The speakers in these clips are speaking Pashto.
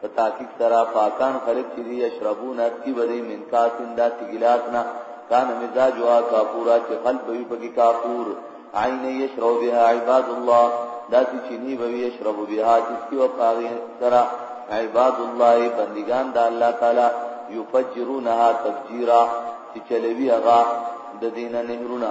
په تحقیق سره پاکان خلق چې دی یشربون اسکی بدی من کاسن دا سګلاس نه کان مزاج وا کافورا چې قلب وی پکې کافور عین یشرب بها عباد الله دا چې چینی وی یشرب بها چې کی وقاغه سره عباد الله بندگان د الله تعالی یفجرونها تفجیرا چې چلوي هغه د دینه نهرونه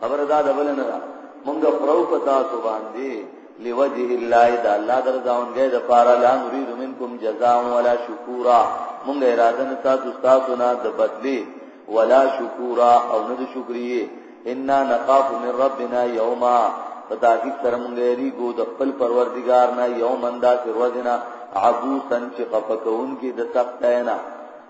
خبره دا ده بل نه ده مونږ پرو پتا سو باندې لوجه الله دا الله درځاونګې د پارا لا نريد منکم جزاء ولا شکورا مونږ اراده نه تاسو تاسو نه د بدلی ولا شکورا او نه د شکرې ان نخاف من ربنا یوما پتاکی سره مونږ یې ګو د خپل پروردگار نه یوم اندا سر وزنا عبوسن چې خفقون کې د سختینا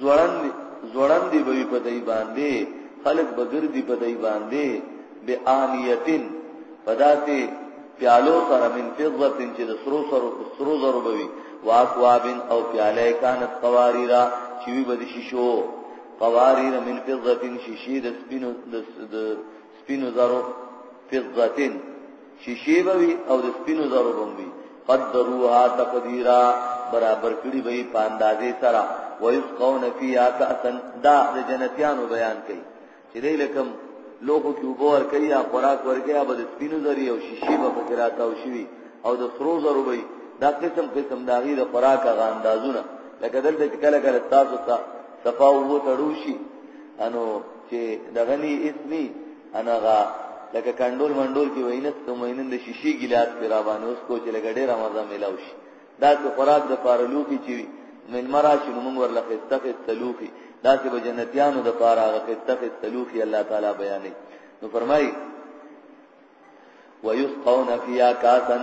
ځوړندې ځوړندې به وي په دای باندې خلک به ګرځي په دای باندې به آنیتن په داسې پیالو سره من فضه چې د سرو سرو سرو زرو به وي واکوابن او پیاله کانت قواریرا چې وي به د شیشو قواریر من فضه شیشې د سپینو د سپینو زرو فضتين شیشې به وي او د سپینو زرو به وي قدروها تقدیرا برابر کړي به په اندازې سره ويسقون فيها كأسا دا د جنتیانو بیان کوي چې دې لکم لوخو کې وبور کوي یا خوراک ورکړي یا به د سپینو زري او شیشې به پکې راتاو شي او د سرو زرو به دا قسم قسم دا غي د خوراک غاندازونه لکه دلته چې کله کله تاسو ته صفاو وو تړو شي انو چې دغني اسمي انغا لکه کندول منډول کې وینس ته مینن د شیشې ګلاس پر روان اوس کو چې لګډې رمضان ملاو شي دا چې خوراک د پاره لوخي چې من مرا شنو موږ ورله خستخه تلوخي دا چې بجنتیانو د پاره هغه خستخه تلوخي الله تعالی بیانې نو فرمایي ويسقون فيها كاسا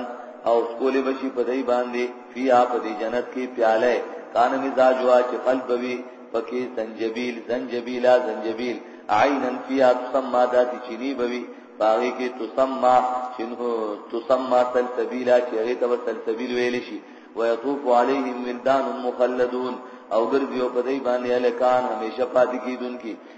او سکول بشي په دای باندې فيها په دې جنت کې پیاله کان مزاج وا چې قلب وي پکې زنجبیل زنجبیلا زنجبیل عینا فيها تسمى ذات چینی بوي باغی کې تسمى شنه تسمى سلسبیلا چې هغه ته سلسبیل ویل شي ويطوف عليهم ولدان مخلدون او ګرځيو په دای باندې الکان همیشه پاتې کیدونکي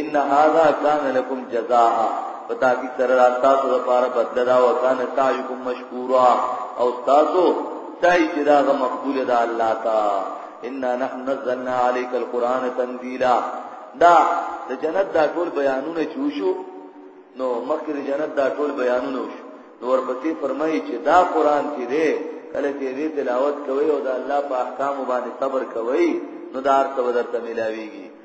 ان هذا كان لكم جزاء پتا کی سر تاسو لپاره بدل دا او کان سعیکم مشکورا او تاسو سعی چې دا مقبول ده الله تا ان نحن نزلنا عليك القران تنزيلا دا د جنت دا ټول بیانونه چوشو نو مخکې د جنت دا ټول بیانونه وشو نو ورپسې فرمایي چې دا قران کې دی کله چې دې تلاوت کوي او دا الله په احکام باندې صبر کوي نو دا ارته ودرته ملاويږي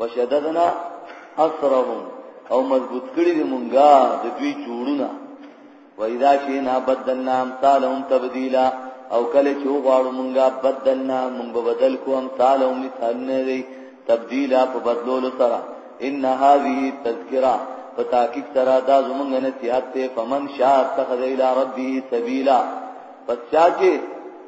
وشددنا اثرهم او مضبوط کړی دی مونږه د دوی جوړونه و اذا شینا بدلنا امثالهم تبدیلا او کله چې غواړو مونږه بدلنا مونږ به بدل کو امثالهم مثال نه دی تبدیلا په بدلولو سره ان هذه تذکرہ پتا کی سره دا زمونږ نصیحت ته فمن شاء اتخذ الى ربه سبیلا پس چا چې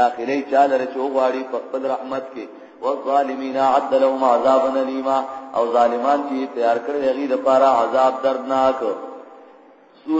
داخله چا لره چې وغواړي په خپل رحمت کې والظالمین عد لهم عذاب الیما او ظالمان چې تیار کړی هغه لپاره عذاب دردناک